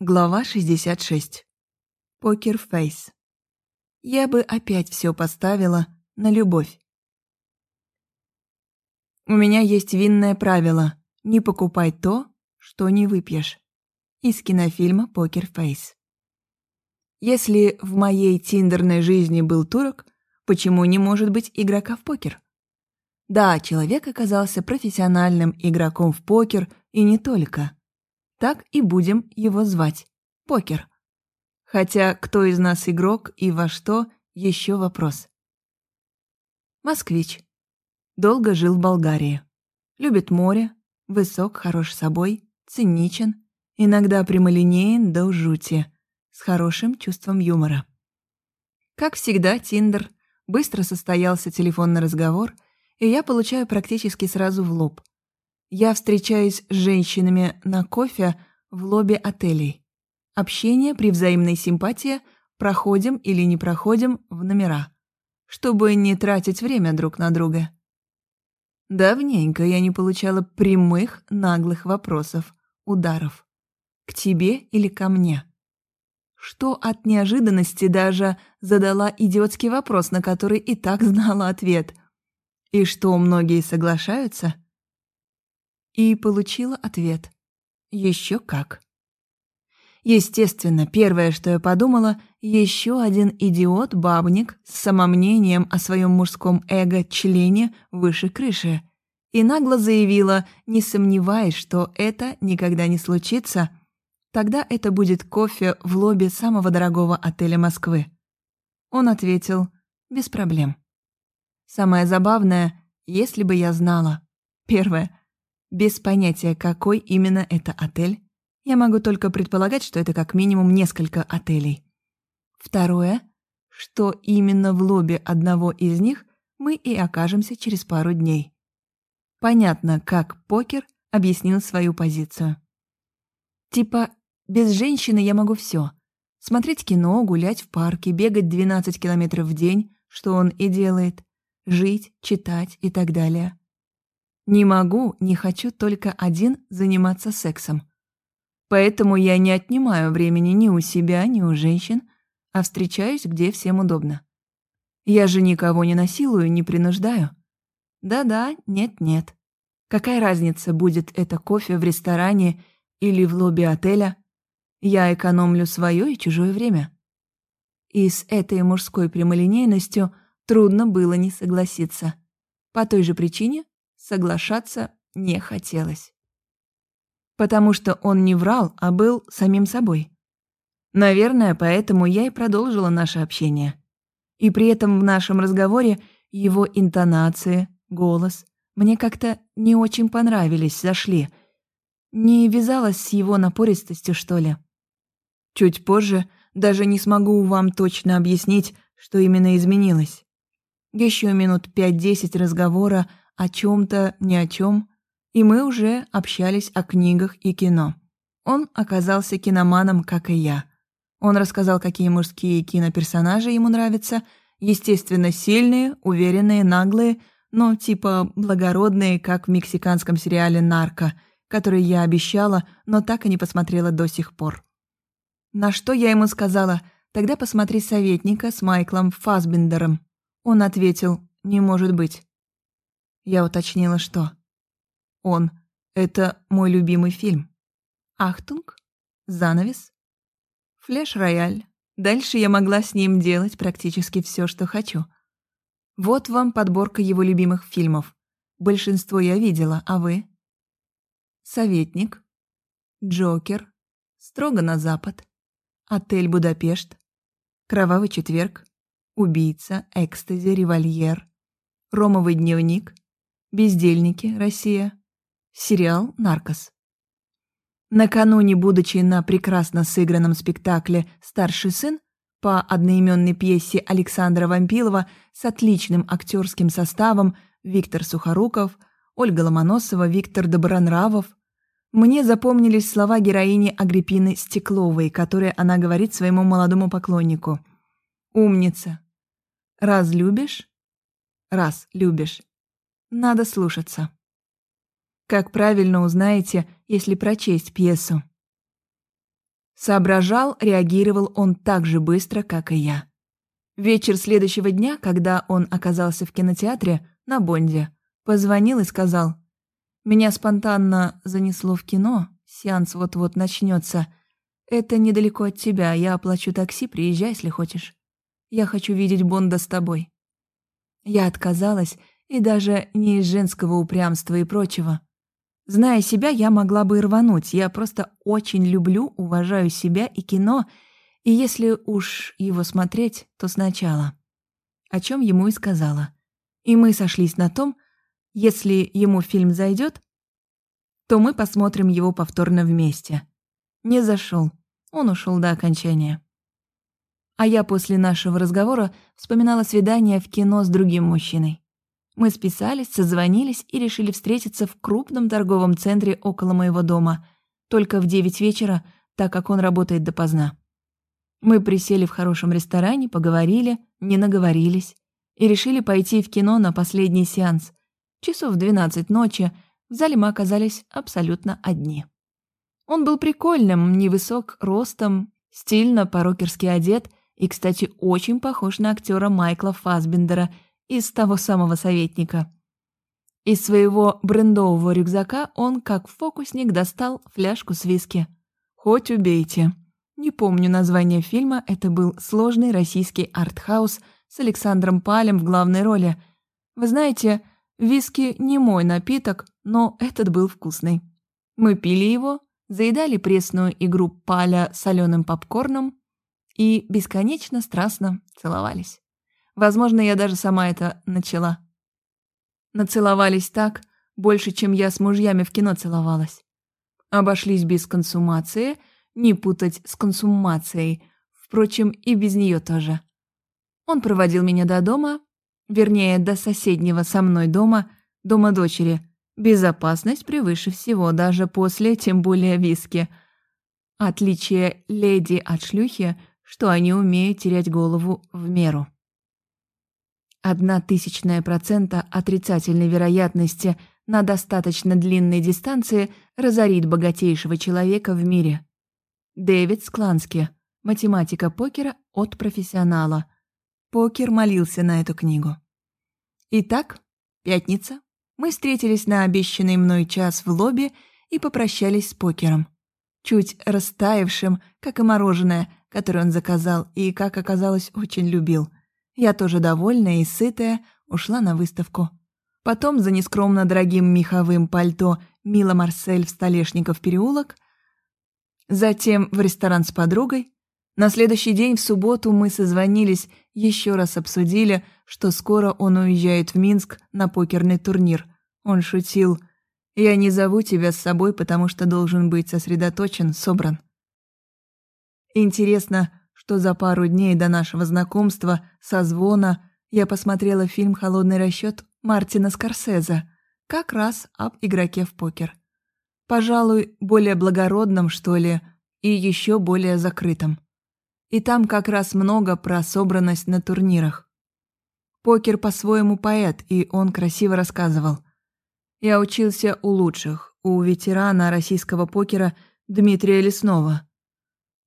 Глава 66. Покерфейс. Я бы опять все поставила на любовь. У меня есть винное правило – не покупай то, что не выпьешь. Из кинофильма «Покерфейс». Если в моей тиндерной жизни был турок, почему не может быть игрока в покер? Да, человек оказался профессиональным игроком в покер и не только – так и будем его звать. Покер. Хотя кто из нас игрок и во что – еще вопрос. Москвич. Долго жил в Болгарии. Любит море, высок, хорош собой, циничен, иногда прямолинеен до жути, с хорошим чувством юмора. Как всегда, Тиндер. Быстро состоялся телефонный разговор, и я получаю практически сразу в лоб. Я встречаюсь с женщинами на кофе в лобби отелей. Общение при взаимной симпатии проходим или не проходим в номера, чтобы не тратить время друг на друга. Давненько я не получала прямых наглых вопросов, ударов. К тебе или ко мне? Что от неожиданности даже задала идиотский вопрос, на который и так знала ответ. И что многие соглашаются – и получила ответ. Еще как. Естественно, первое, что я подумала, еще один идиот-бабник с самомнением о своем мужском эго-члене выше крыши. И нагло заявила, не сомневаясь, что это никогда не случится, тогда это будет кофе в лобби самого дорогого отеля Москвы. Он ответил, без проблем. Самое забавное, если бы я знала. Первое, без понятия, какой именно это отель, я могу только предполагать, что это как минимум несколько отелей. Второе, что именно в лобби одного из них мы и окажемся через пару дней. Понятно, как покер объяснил свою позицию. Типа, без женщины я могу все: Смотреть кино, гулять в парке, бегать 12 километров в день, что он и делает, жить, читать и так далее. Не могу, не хочу только один заниматься сексом. Поэтому я не отнимаю времени ни у себя, ни у женщин, а встречаюсь, где всем удобно. Я же никого не насилую, не принуждаю. Да-да, нет-нет. Какая разница, будет это кофе в ресторане или в лобби отеля? Я экономлю свое и чужое время. И с этой мужской прямолинейностью трудно было не согласиться. По той же причине, соглашаться не хотелось. Потому что он не врал, а был самим собой. Наверное, поэтому я и продолжила наше общение. И при этом в нашем разговоре его интонации, голос мне как-то не очень понравились, зашли. Не вязалось с его напористостью, что ли. Чуть позже даже не смогу вам точно объяснить, что именно изменилось. Еще минут пять-десять разговора о чем-то, ни о чем, и мы уже общались о книгах и кино. Он оказался киноманом, как и я. Он рассказал, какие мужские киноперсонажи ему нравятся, естественно, сильные, уверенные, наглые, но типа благородные, как в мексиканском сериале «Нарко», который я обещала, но так и не посмотрела до сих пор. На что я ему сказала, тогда посмотри «Советника» с Майклом Фассбендером. Он ответил, не может быть. Я уточнила, что. Он. Это мой любимый фильм. Ахтунг. Занавес. Флеш-рояль. Дальше я могла с ним делать практически все, что хочу. Вот вам подборка его любимых фильмов. Большинство я видела, а вы? Советник. Джокер. Строго на запад. Отель Будапешт. Кровавый четверг. Убийца. Экстази. Револьер. Ромовый дневник. Бездельники, Россия. Сериал «Наркос». Накануне, будучи на прекрасно сыгранном спектакле «Старший сын» по одноименной пьесе Александра Вампилова с отличным актерским составом Виктор Сухоруков, Ольга Ломоносова, Виктор Добронравов, мне запомнились слова героини Агриппины Стекловой, которые она говорит своему молодому поклоннику. «Умница. Раз любишь, раз любишь, надо слушаться. Как правильно узнаете, если прочесть пьесу. Соображал, реагировал он так же быстро, как и я. Вечер следующего дня, когда он оказался в кинотеатре на Бонде, позвонил и сказал, «Меня спонтанно занесло в кино, сеанс вот-вот начнется. Это недалеко от тебя, я оплачу такси, приезжай, если хочешь. Я хочу видеть Бонда с тобой». Я отказалась, и даже не из женского упрямства и прочего. Зная себя, я могла бы и рвануть. Я просто очень люблю, уважаю себя и кино, и если уж его смотреть, то сначала. О чем ему и сказала. И мы сошлись на том, если ему фильм зайдет, то мы посмотрим его повторно вместе. Не зашел. Он ушел до окончания. А я после нашего разговора вспоминала свидание в кино с другим мужчиной. Мы списались, созвонились и решили встретиться в крупном торговом центре около моего дома, только в девять вечера, так как он работает допоздна. Мы присели в хорошем ресторане, поговорили, не наговорились и решили пойти в кино на последний сеанс. Часов в двенадцать ночи в зале мы оказались абсолютно одни. Он был прикольным, невысок ростом, стильно по-рокерски одет и, кстати, очень похож на актера Майкла Фасбендера – из того самого советника. Из своего брендового рюкзака он, как фокусник, достал фляжку с виски. «Хоть убейте». Не помню название фильма, это был сложный российский артхаус с Александром Палем в главной роли. Вы знаете, виски не мой напиток, но этот был вкусный. Мы пили его, заедали пресную игру Паля соленым попкорном и бесконечно страстно целовались. Возможно, я даже сама это начала. Нацеловались так, больше, чем я с мужьями в кино целовалась. Обошлись без консумации, не путать с консумацией, впрочем, и без нее тоже. Он проводил меня до дома, вернее, до соседнего со мной дома, дома дочери. Безопасность превыше всего, даже после, тем более виски. Отличие леди от шлюхи, что они умеют терять голову в меру. Одна тысячная процента отрицательной вероятности на достаточно длинной дистанции разорит богатейшего человека в мире. Дэвид Склански. Математика покера от профессионала. Покер молился на эту книгу. Итак, пятница. Мы встретились на обещанный мной час в лобби и попрощались с покером. Чуть растаявшим, как и мороженое, которое он заказал и, как оказалось, очень любил – я тоже довольная и сытая ушла на выставку. Потом за нескромно дорогим меховым пальто Мила Марсель в Столешников переулок. Затем в ресторан с подругой. На следующий день, в субботу, мы созвонились, еще раз обсудили, что скоро он уезжает в Минск на покерный турнир. Он шутил. «Я не зову тебя с собой, потому что должен быть сосредоточен, собран». Интересно, что за пару дней до нашего знакомства, созвона, я посмотрела фильм «Холодный расчет» Мартина Скорсезе, как раз об игроке в покер. Пожалуй, более благородном, что ли, и еще более закрытом. И там как раз много про собранность на турнирах. Покер по-своему поэт, и он красиво рассказывал. Я учился у лучших, у ветерана российского покера Дмитрия Леснова –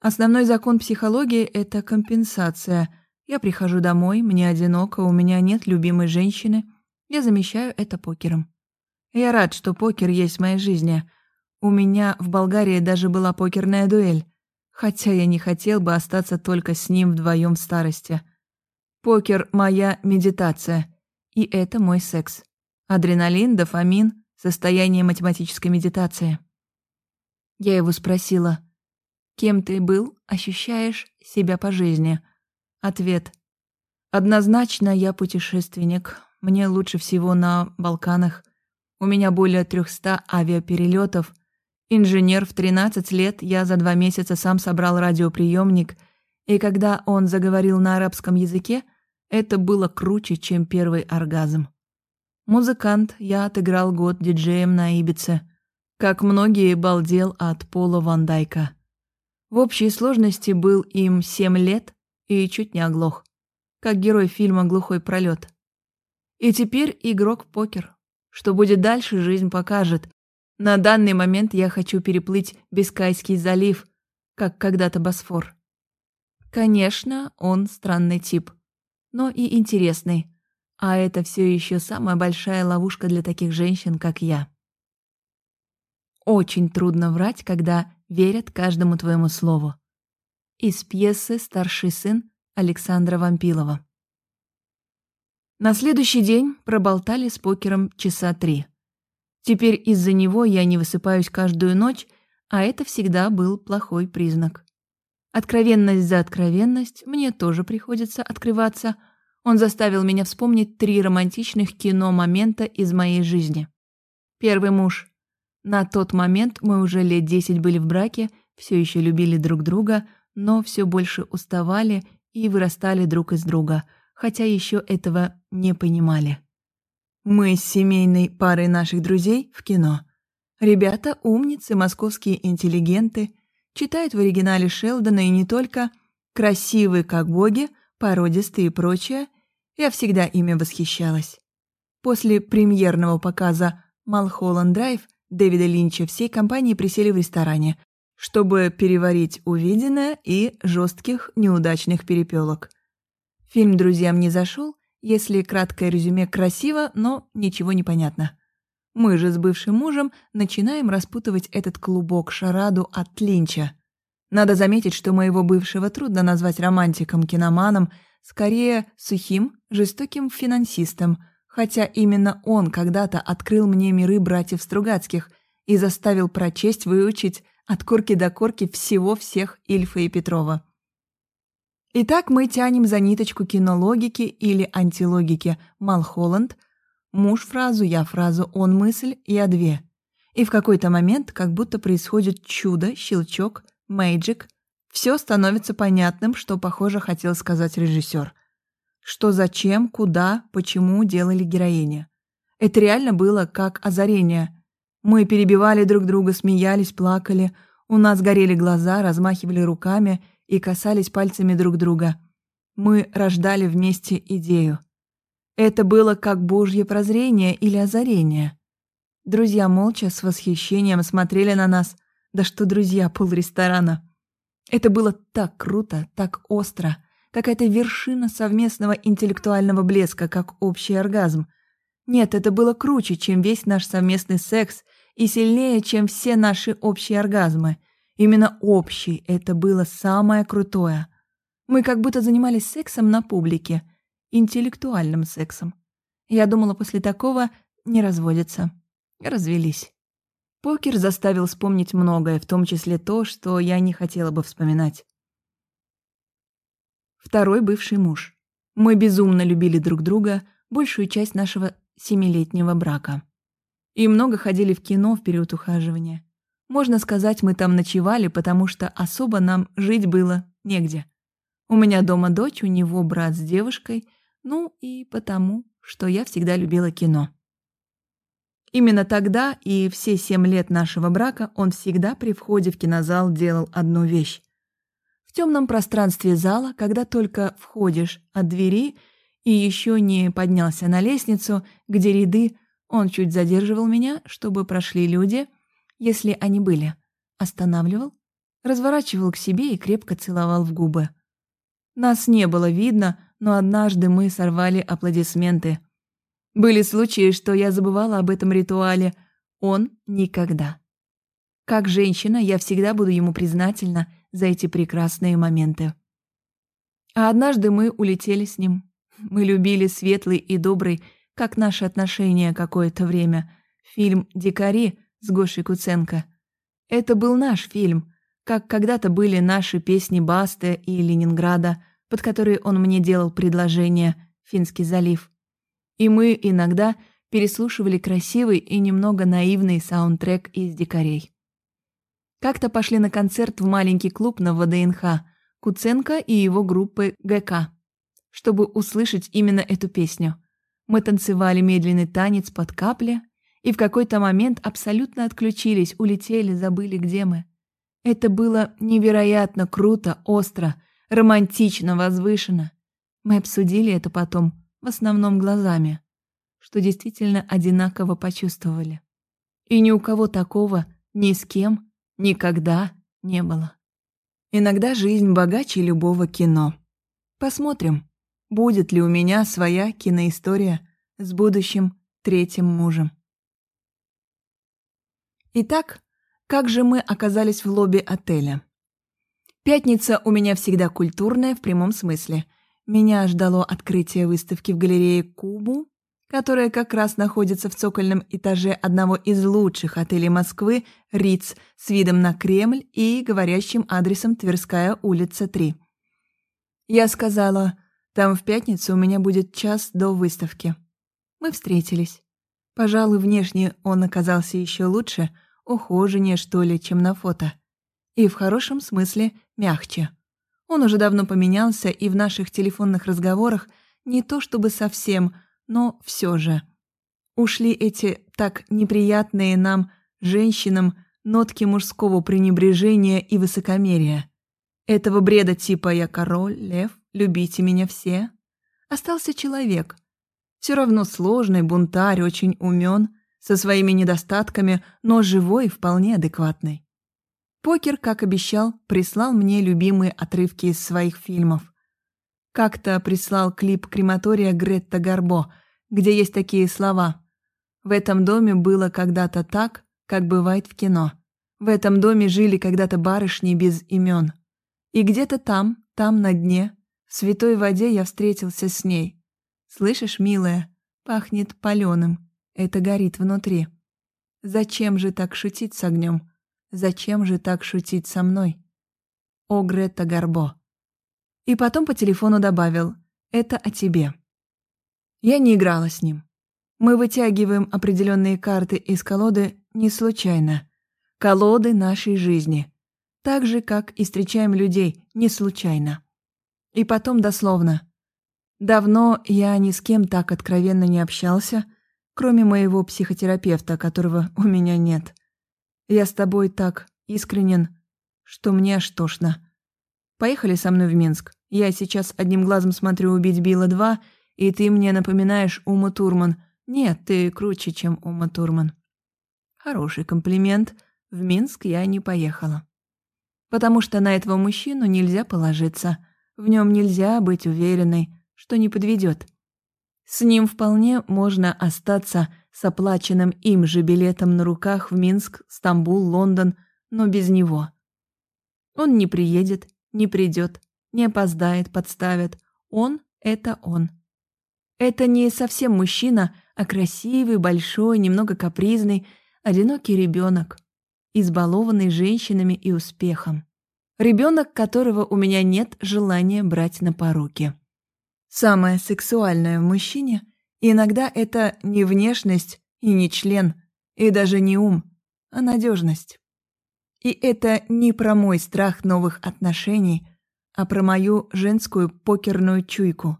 Основной закон психологии – это компенсация. Я прихожу домой, мне одиноко, у меня нет любимой женщины. Я замещаю это покером. Я рад, что покер есть в моей жизни. У меня в Болгарии даже была покерная дуэль. Хотя я не хотел бы остаться только с ним вдвоем в старости. Покер – моя медитация. И это мой секс. Адреналин, дофамин, состояние математической медитации. Я его спросила – Кем ты был, ощущаешь себя по жизни? Ответ. Однозначно я путешественник. Мне лучше всего на Балканах. У меня более 300 авиаперелетов. Инженер в 13 лет, я за два месяца сам собрал радиоприемник, и когда он заговорил на арабском языке, это было круче, чем первый оргазм. Музыкант, я отыграл год диджеем на Ибице. Как многие, балдел от Пола Ван Дайка. В общей сложности был им семь лет и чуть не оглох, как герой фильма «Глухой пролет». И теперь игрок покер. Что будет дальше, жизнь покажет. На данный момент я хочу переплыть Бискайский залив, как когда-то Босфор. Конечно, он странный тип, но и интересный, а это все еще самая большая ловушка для таких женщин, как я. Очень трудно врать, когда верят каждому твоему слову. Из пьесы «Старший сын» Александра Вампилова. На следующий день проболтали с покером часа три. Теперь из-за него я не высыпаюсь каждую ночь, а это всегда был плохой признак. Откровенность за откровенность, мне тоже приходится открываться. Он заставил меня вспомнить три романтичных кино-момента из моей жизни. Первый муж. На тот момент мы уже лет десять были в браке, все еще любили друг друга, но все больше уставали и вырастали друг из друга – хотя еще этого не понимали. Мы с семейной парой наших друзей в кино. Ребята умницы, московские интеллигенты, читают в оригинале Шелдона и не только, красивые как боги, породистые и прочее. Я всегда ими восхищалась. После премьерного показа «Малхолланд Драйв» Дэвида Линча всей компании присели в ресторане, чтобы переварить увиденное и жестких неудачных перепелок. Фильм друзьям не зашел, если краткое резюме красиво, но ничего не понятно. Мы же с бывшим мужем начинаем распутывать этот клубок-шараду от Линча. Надо заметить, что моего бывшего трудно назвать романтиком-киноманом, скорее сухим, жестоким финансистом, хотя именно он когда-то открыл мне миры братьев Стругацких и заставил прочесть, выучить от корки до корки всего всех Ильфа и Петрова. Итак, мы тянем за ниточку кинологики или антилогики Малхолланд. Муж фразу, я фразу, он мысль, я две. И в какой-то момент как будто происходит чудо, щелчок, мэйджик. Все становится понятным, что, похоже, хотел сказать режиссер. Что зачем, куда, почему делали героини. Это реально было как озарение. Мы перебивали друг друга, смеялись, плакали. У нас горели глаза, размахивали руками — и касались пальцами друг друга. Мы рождали вместе идею. Это было как божье прозрение или озарение. Друзья молча с восхищением смотрели на нас. Да что друзья, полресторана. Это было так круто, так остро. Какая-то вершина совместного интеллектуального блеска, как общий оргазм. Нет, это было круче, чем весь наш совместный секс и сильнее, чем все наши общие оргазмы — Именно общий это было самое крутое. Мы как будто занимались сексом на публике, интеллектуальным сексом. Я думала, после такого не разводятся. Развелись. Покер заставил вспомнить многое, в том числе то, что я не хотела бы вспоминать. Второй бывший муж. Мы безумно любили друг друга большую часть нашего семилетнего брака. И много ходили в кино в период ухаживания. Можно сказать, мы там ночевали, потому что особо нам жить было негде. У меня дома дочь, у него брат с девушкой, ну и потому, что я всегда любила кино. Именно тогда и все семь лет нашего брака он всегда при входе в кинозал делал одну вещь. Темном пространстве зала, когда только входишь от двери и еще не поднялся на лестницу, где ряды, он чуть задерживал меня, чтобы прошли люди – если они были, останавливал, разворачивал к себе и крепко целовал в губы. Нас не было видно, но однажды мы сорвали аплодисменты. Были случаи, что я забывала об этом ритуале. Он никогда. Как женщина, я всегда буду ему признательна за эти прекрасные моменты. А однажды мы улетели с ним. Мы любили светлый и добрый, как наши отношения какое-то время. Фильм «Дикари» с Гошей Куценко. Это был наш фильм, как когда-то были наши песни Басты и Ленинграда, под которые он мне делал предложение «Финский залив». И мы иногда переслушивали красивый и немного наивный саундтрек из «Дикарей». Как-то пошли на концерт в маленький клуб на ВДНХ Куценко и его группы ГК, чтобы услышать именно эту песню. Мы танцевали медленный танец под капли, и в какой-то момент абсолютно отключились, улетели, забыли, где мы. Это было невероятно круто, остро, романтично, возвышенно. Мы обсудили это потом, в основном глазами, что действительно одинаково почувствовали. И ни у кого такого ни с кем никогда не было. Иногда жизнь богаче любого кино. Посмотрим, будет ли у меня своя киноистория с будущим третьим мужем. Итак, как же мы оказались в лобби отеля? Пятница у меня всегда культурная в прямом смысле. Меня ждало открытие выставки в галерее Кубу, которая как раз находится в цокольном этаже одного из лучших отелей Москвы «Риц» с видом на Кремль и говорящим адресом Тверская улица, 3. Я сказала, там в пятницу у меня будет час до выставки. Мы встретились. Пожалуй, внешне он оказался еще лучше, ухоженнее, что ли, чем на фото. И в хорошем смысле мягче. Он уже давно поменялся, и в наших телефонных разговорах не то чтобы совсем, но все же. Ушли эти так неприятные нам, женщинам, нотки мужского пренебрежения и высокомерия. Этого бреда типа «я король, лев, любите меня все». Остался человек — все равно сложный, бунтарь, очень умен, со своими недостатками, но живой и вполне адекватный. Покер, как обещал, прислал мне любимые отрывки из своих фильмов. Как-то прислал клип крематория Гретта Гарбо, где есть такие слова. «В этом доме было когда-то так, как бывает в кино. В этом доме жили когда-то барышни без имен. И где-то там, там на дне, в святой воде я встретился с ней. Слышишь, милая, пахнет паленым. Это горит внутри. Зачем же так шутить с огнем? Зачем же так шутить со мной? О, Гретта Гарбо. И потом по телефону добавил «Это о тебе». Я не играла с ним. Мы вытягиваем определенные карты из колоды не случайно. Колоды нашей жизни. Так же, как и встречаем людей не случайно. И потом дословно. Давно я ни с кем так откровенно не общался, кроме моего психотерапевта, которого у меня нет. Я с тобой так искренен, что мне аж тошно. Поехали со мной в Минск. Я сейчас одним глазом смотрю «Убить Билла 2», и ты мне напоминаешь Ума Турман. Нет, ты круче, чем Ума Турман. Хороший комплимент. В Минск я не поехала. Потому что на этого мужчину нельзя положиться. В нем нельзя быть уверенной, что не подведет. С ним вполне можно остаться с оплаченным им же билетом на руках в Минск, Стамбул, Лондон, но без него. Он не приедет, не придет, не опоздает, подставит. Он — это он. Это не совсем мужчина, а красивый, большой, немного капризный, одинокий ребенок, избалованный женщинами и успехом. Ребенок, которого у меня нет желания брать на поруки. Самое сексуальное в мужчине иногда это не внешность и не член, и даже не ум, а надежность. И это не про мой страх новых отношений, а про мою женскую покерную чуйку.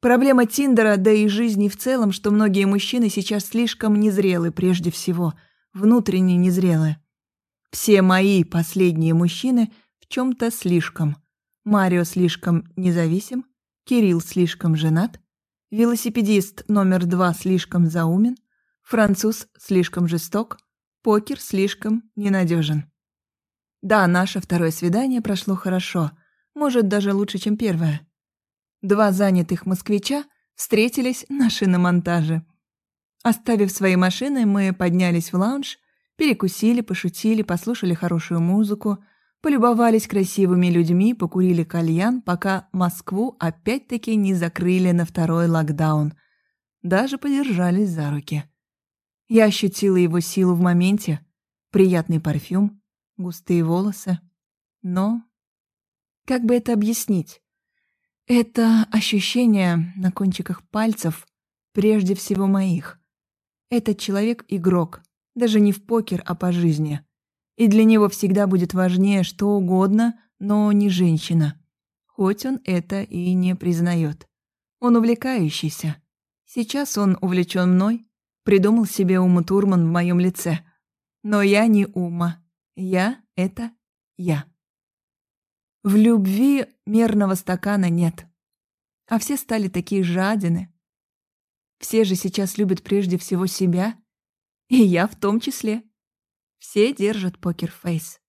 Проблема Тиндера, да и жизни в целом, что многие мужчины сейчас слишком незрелы прежде всего, внутренне незрелы. Все мои последние мужчины в чем-то слишком. Марио слишком независим, Кирилл слишком женат, велосипедист номер два слишком заумен, француз слишком жесток, покер слишком ненадежен. Да, наше второе свидание прошло хорошо, может, даже лучше, чем первое. Два занятых москвича встретились на шиномонтаже. Оставив свои машины, мы поднялись в лаунж, перекусили, пошутили, послушали хорошую музыку — полюбовались красивыми людьми, покурили кальян, пока Москву опять-таки не закрыли на второй локдаун. Даже подержались за руки. Я ощутила его силу в моменте. Приятный парфюм, густые волосы. Но... Как бы это объяснить? Это ощущение на кончиках пальцев, прежде всего моих. Этот человек — игрок, даже не в покер, а по жизни. И для него всегда будет важнее что угодно, но не женщина. Хоть он это и не признает. Он увлекающийся. Сейчас он увлечен мной, придумал себе Ума Турман в моем лице. Но я не Ума. Я — это я. В любви мерного стакана нет. А все стали такие жадины. Все же сейчас любят прежде всего себя, и я в том числе. Все держат покерфейс.